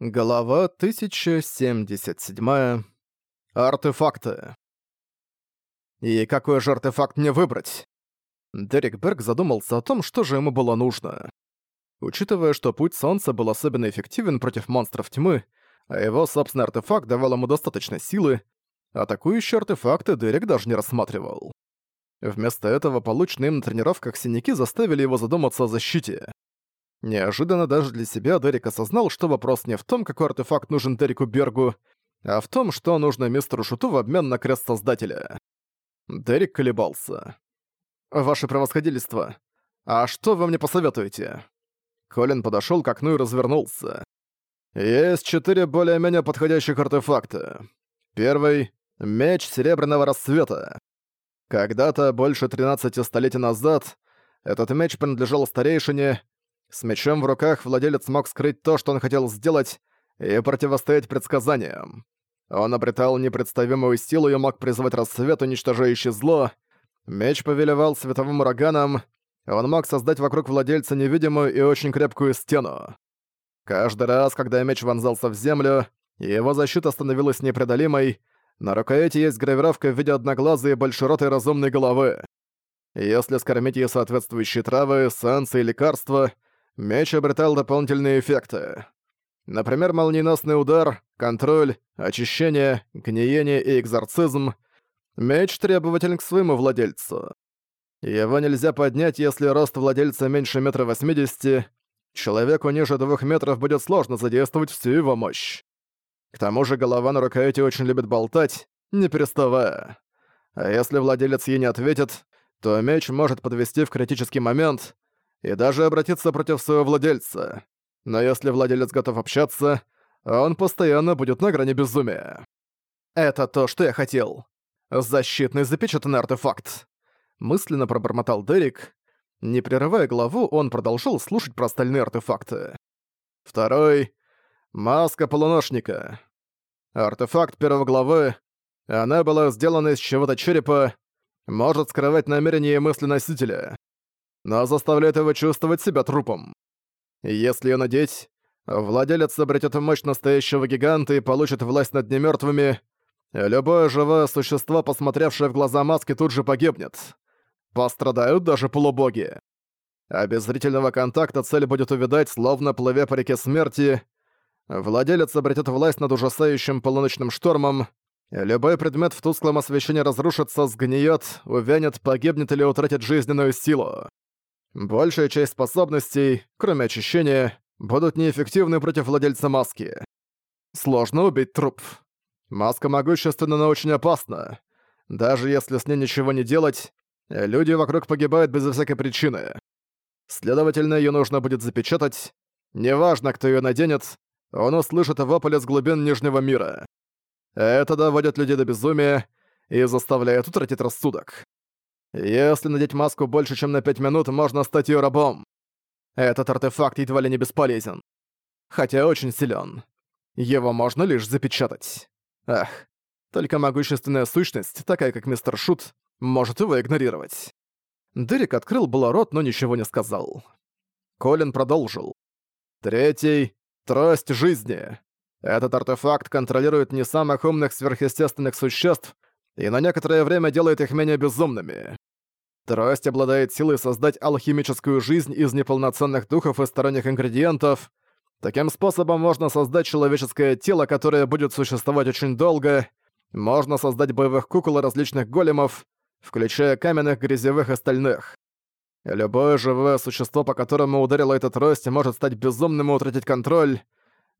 Глава 1077. Артефакты. «И какой же артефакт мне выбрать?» Дерек Берг задумался о том, что же ему было нужно. Учитывая, что путь Солнца был особенно эффективен против монстров тьмы, а его собственный артефакт давал ему достаточно силы, атакующие артефакты Дерек даже не рассматривал. Вместо этого полученные им на тренировках синяки заставили его задуматься о защите. Неожиданно даже для себя Дерек осознал, что вопрос не в том, какой артефакт нужен Дереку Бергу, а в том, что нужно мистеру Шуту в обмен на крест Создателя. Дерек колебался. «Ваше превосходительство, а что вы мне посоветуете?» Колин подошёл к окну и развернулся. «Есть четыре более-менее подходящих артефакта. Первый — меч Серебряного Рассвета. Когда-то, больше 13 столетий назад, этот меч принадлежал старейшине, с мечом в руках владелец мог скрыть то, что он хотел сделать, и противостоять предсказаниям. Он обретал непредставимую силу и мог призывать рассвет, уничтожающий зло. Меч повелевал световым ураганом. Он мог создать вокруг владельца невидимую и очень крепкую стену. Каждый раз, когда меч вонзался в землю, его защита становилась непреодолимой, на рукояти есть гравировка в виде одноглазой и большеротой разумной головы. Если скормить ей соответствующие травы, санкции и лекарства — Меч обретал дополнительные эффекты. Например, молниеносный удар, контроль, очищение, гниение и экзорцизм. Меч требователен к своему владельцу. Его нельзя поднять, если рост владельца меньше метра восьмидесяти. Человеку ниже двух метров будет сложно задействовать всю его мощь. К тому же голова на рукояти очень любит болтать, не переставая. А если владелец ей не ответит, то меч может подвести в критический момент — и даже обратиться против своего владельца. Но если владелец готов общаться, он постоянно будет на грани безумия. Это то, что я хотел. Защитный запечатанный артефакт. Мысленно пробормотал Дерек. Не прерывая главу, он продолжил слушать про остальные артефакты. Второй — маска полуношника. Артефакт первого главы. Она была сделана из чего-то черепа, может скрывать намерения и мысли носителя но заставляет его чувствовать себя трупом. Если ее надеть, владелец обретет мощь настоящего гиганта и получит власть над немертвыми. Любое живое существо, посмотревшее в глаза маски, тут же погибнет. Пострадают даже полубоги. А без зрительного контакта цель будет увидать, словно плывя по реке смерти. Владелец обретет власть над ужасающим полуночным штормом. Любой предмет в тусклом освещении разрушится, сгниет, увянет, погибнет или утратит жизненную силу. Большая часть способностей, кроме очищения, будут неэффективны против владельца маски. Сложно убить труп. Маска могущественна, но очень опасна. Даже если с ней ничего не делать, люди вокруг погибают безо всякой причины. Следовательно, ее нужно будет запечатать. Неважно, кто ее наденет, он услышит вопль из глубин Нижнего мира. Это доводит людей до безумия и заставляет утратить рассудок. Если надеть маску больше, чем на пять минут, можно стать ее рабом. Этот артефакт едва ли не бесполезен. Хотя очень силен. Его можно лишь запечатать. Ах, только могущественная сущность, такая как мистер Шут, может его игнорировать. Дерек открыл было рот, но ничего не сказал. Колин продолжил. Третий — трость жизни. Этот артефакт контролирует не самых умных сверхъестественных существ — и на некоторое время делает их менее безумными. Трость обладает силой создать алхимическую жизнь из неполноценных духов и сторонних ингредиентов. Таким способом можно создать человеческое тело, которое будет существовать очень долго. Можно создать боевых кукол и различных големов, включая каменных, грязевых и стальных. Любое живое существо, по которому ударила эта трость, может стать безумным и утратить контроль.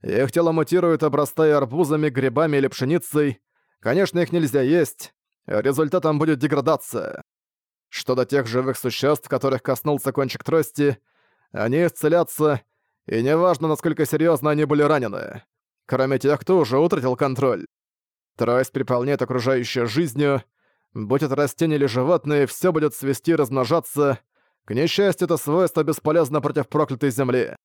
Их тело мутирует, обрастая арбузами, грибами или пшеницей, Конечно, их нельзя есть. Результатом будет деградация. Что до тех живых существ, которых коснулся кончик трости, они исцелятся, и неважно, насколько серьезно они были ранены. Кроме тех, кто уже утратил контроль. Трость приполняет окружающую жизнью. Будь это растения или животное, все будет свести и размножаться. К несчастью, это свойство бесполезно против проклятой земли.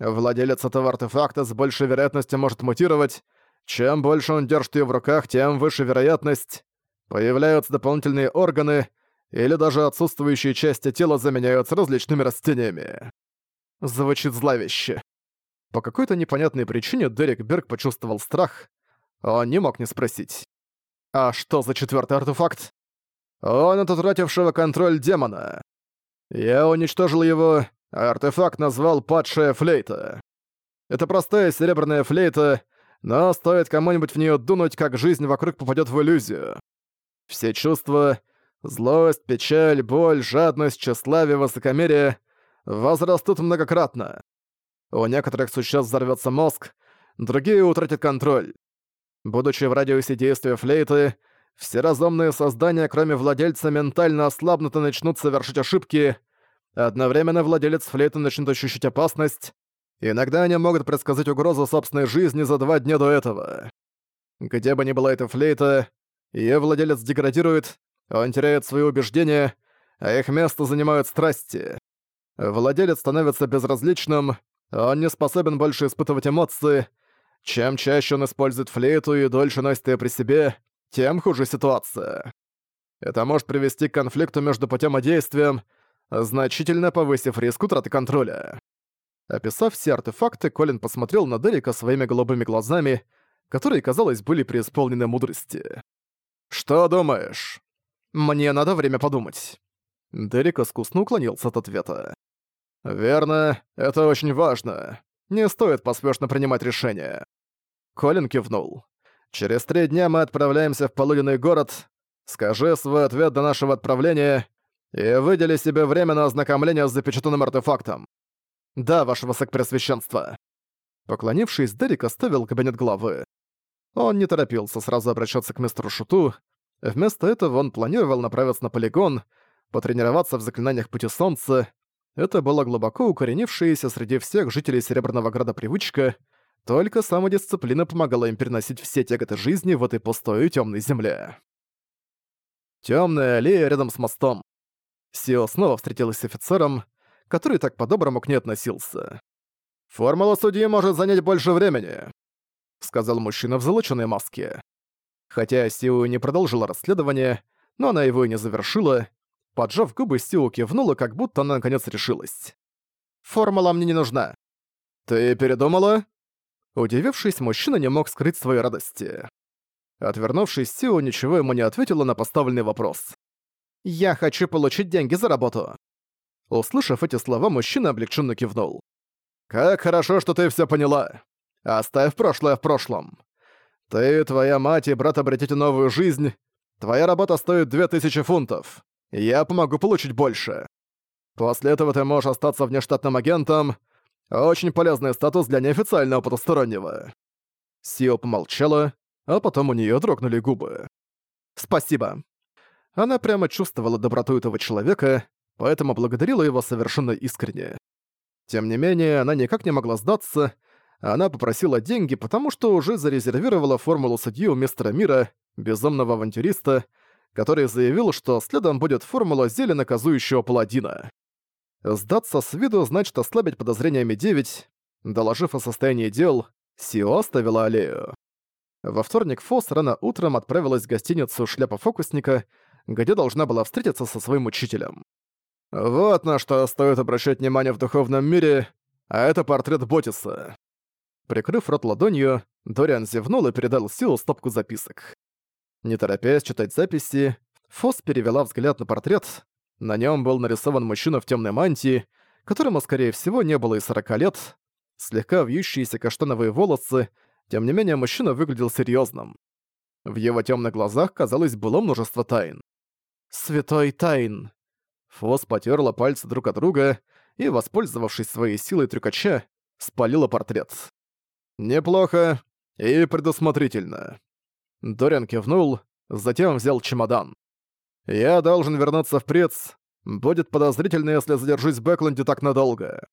Владелец этого артефакта с большей вероятностью может мутировать, чем больше он держит ее в руках, тем выше вероятность. Появляются дополнительные органы, или даже отсутствующие части тела заменяются различными растениями. Звучит зловеще. По какой-то непонятной причине Дерек Берг почувствовал страх. Он не мог не спросить. «А что за четвертый артефакт?» «Он от утратившего контроль демона. Я уничтожил его, а артефакт назвал «Падшая флейта». Это простая серебряная флейта, но стоит кому-нибудь в нее дунуть, как жизнь вокруг попадет в иллюзию. Все чувства — злость, печаль, боль, жадность, тщеславие, высокомерие — возрастут многократно. У некоторых существ взорвётся мозг, другие утратят контроль. Будучи в радиусе действия флейты, все разумные создания, кроме владельца, ментально ослабнут и начнут совершить ошибки. Одновременно владелец флейты начнет ощущать опасность, Иногда они могут предсказать угрозу собственной жизни за два дня до этого. Где бы ни была эта флейта, ее владелец деградирует, он теряет свои убеждения, а их место занимают страсти. Владелец становится безразличным, он не способен больше испытывать эмоции. Чем чаще он использует флейту и дольше носит ее при себе, тем хуже ситуация. Это может привести к конфликту между путем и действием, значительно повысив риск утраты контроля. Описав все артефакты, Колин посмотрел на Дерека своими голубыми глазами, которые, казалось, были преисполнены мудрости. «Что думаешь?» «Мне надо время подумать». Дерек искусно уклонился от ответа. «Верно, это очень важно. Не стоит поспешно принимать решение. Колин кивнул. «Через три дня мы отправляемся в полуденный город. Скажи свой ответ до нашего отправления и выдели себе время на ознакомление с запечатанным артефактом. «Да, ваше высокопресвященство!» Поклонившись, Дерек оставил кабинет главы. Он не торопился сразу обращаться к мистеру Шуту. Вместо этого он планировал направиться на полигон, потренироваться в заклинаниях Пути Солнца. Это была глубоко укоренившаяся среди всех жителей Серебряного Града привычка, только самодисциплина помогала им переносить все тяготы жизни в этой пустой и тёмной земле. Темная аллея рядом с мостом. Сио снова встретилась с офицером, который так по-доброму к ней относился. «Формула судьи может занять больше времени», — сказал мужчина в золоченной маске. Хотя Сиу не продолжила расследование, но она его и не завершила. Поджав губы, Сиу кивнула, как будто она наконец решилась. «Формула мне не нужна». «Ты передумала?» Удивившись, мужчина не мог скрыть своей радости. Отвернувшись, Сиу ничего ему не ответила на поставленный вопрос. «Я хочу получить деньги за работу». Услышав эти слова, мужчина облегченно кивнул. «Как хорошо, что ты все поняла. Оставь прошлое в прошлом. Ты, твоя мать и брат обретите новую жизнь. Твоя работа стоит 2000 фунтов. Я помогу получить больше. После этого ты можешь остаться внештатным агентом. Очень полезный статус для неофициального потустороннего». Сио помолчала, а потом у нее дрогнули губы. «Спасибо». Она прямо чувствовала доброту этого человека, поэтому благодарила его совершенно искренне. Тем не менее, она никак не могла сдаться, она попросила деньги, потому что уже зарезервировала формулу судьи у мистера Мира, безумного авантюриста, который заявил, что следом будет формула зелья наказующего паладина. Сдаться с виду значит ослабить подозрениями 9. Доложив о состоянии дел, Сио оставила аллею. Во вторник Фос рано утром отправилась в гостиницу «Шляпа фокусника», где должна была встретиться со своим учителем. Вот на что стоит обращать внимание в духовном мире, а это портрет Ботиса. Прикрыв рот ладонью, Дориан зевнул и передал Силу стопку записок. Не торопясь читать записи, Фос перевела взгляд на портрет. На нем был нарисован мужчина в темной мантии, которому, скорее всего, не было и 40 лет. Слегка вьющиеся каштановые волосы, тем не менее, мужчина выглядел серьезным. В его темных глазах, казалось, было множество тайн. «Святой тайн», Фос потерла пальцы друг от друга и, воспользовавшись своей силой трюкача, спалила портрет. «Неплохо и предусмотрительно». Дориан кивнул, затем взял чемодан. «Я должен вернуться в Прец. Будет подозрительно, если задержусь в Бэкленде так надолго».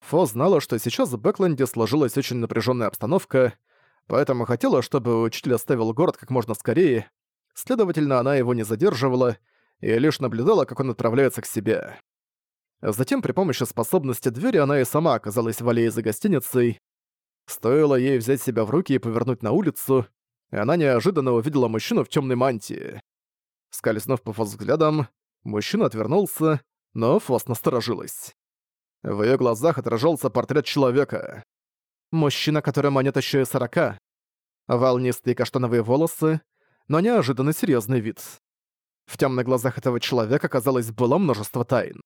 Фо знала, что сейчас в Бэкленде сложилась очень напряженная обстановка, поэтому хотела, чтобы учитель оставил город как можно скорее, следовательно, она его не задерживала и лишь наблюдала, как он отправляется к себе. Затем при помощи способности двери она и сама оказалась в аллее за гостиницей. Стоило ей взять себя в руки и повернуть на улицу, и она неожиданно увидела мужчину в темной мантии. Скользнув по фос взглядам. мужчина отвернулся, но фос насторожилась. В ее глазах отражался портрет человека. Мужчина, который нет еще и сорока. Волнистые каштановые волосы, но неожиданно серьезный вид. В темных глазах этого человека, казалось, было множество тайн.